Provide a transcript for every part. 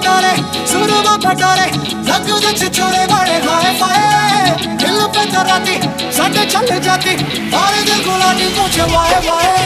कटारे सुनो वो कटारे लग दच छोड़े बड़े हाय फाय दिल पे तराती सट चल जाती और दिल गुलाटी, पूछे वाय वाय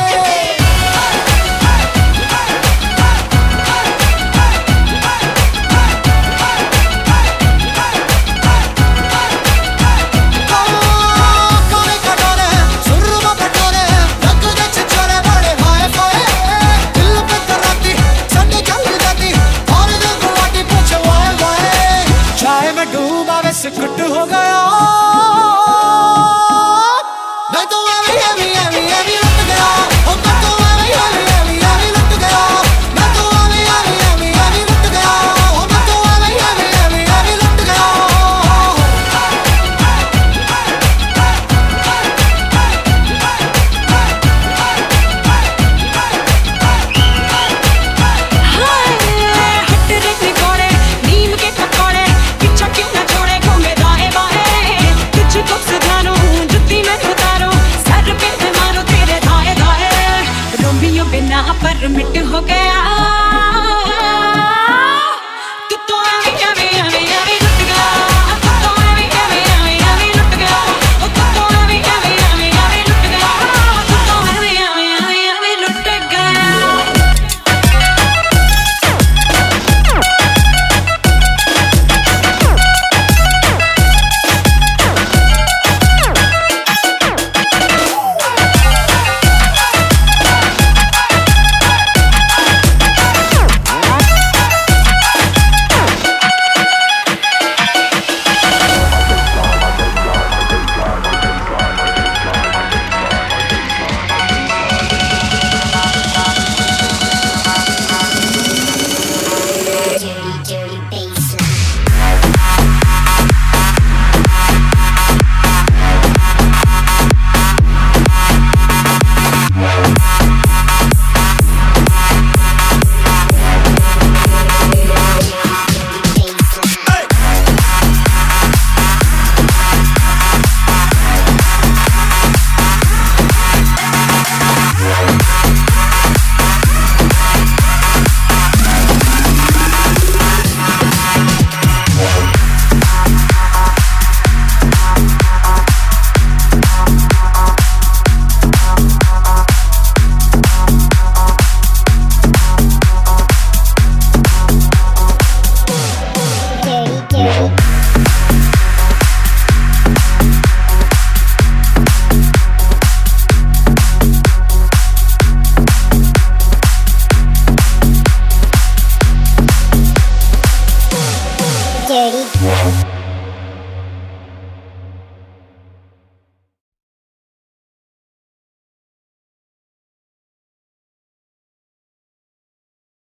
सिकुट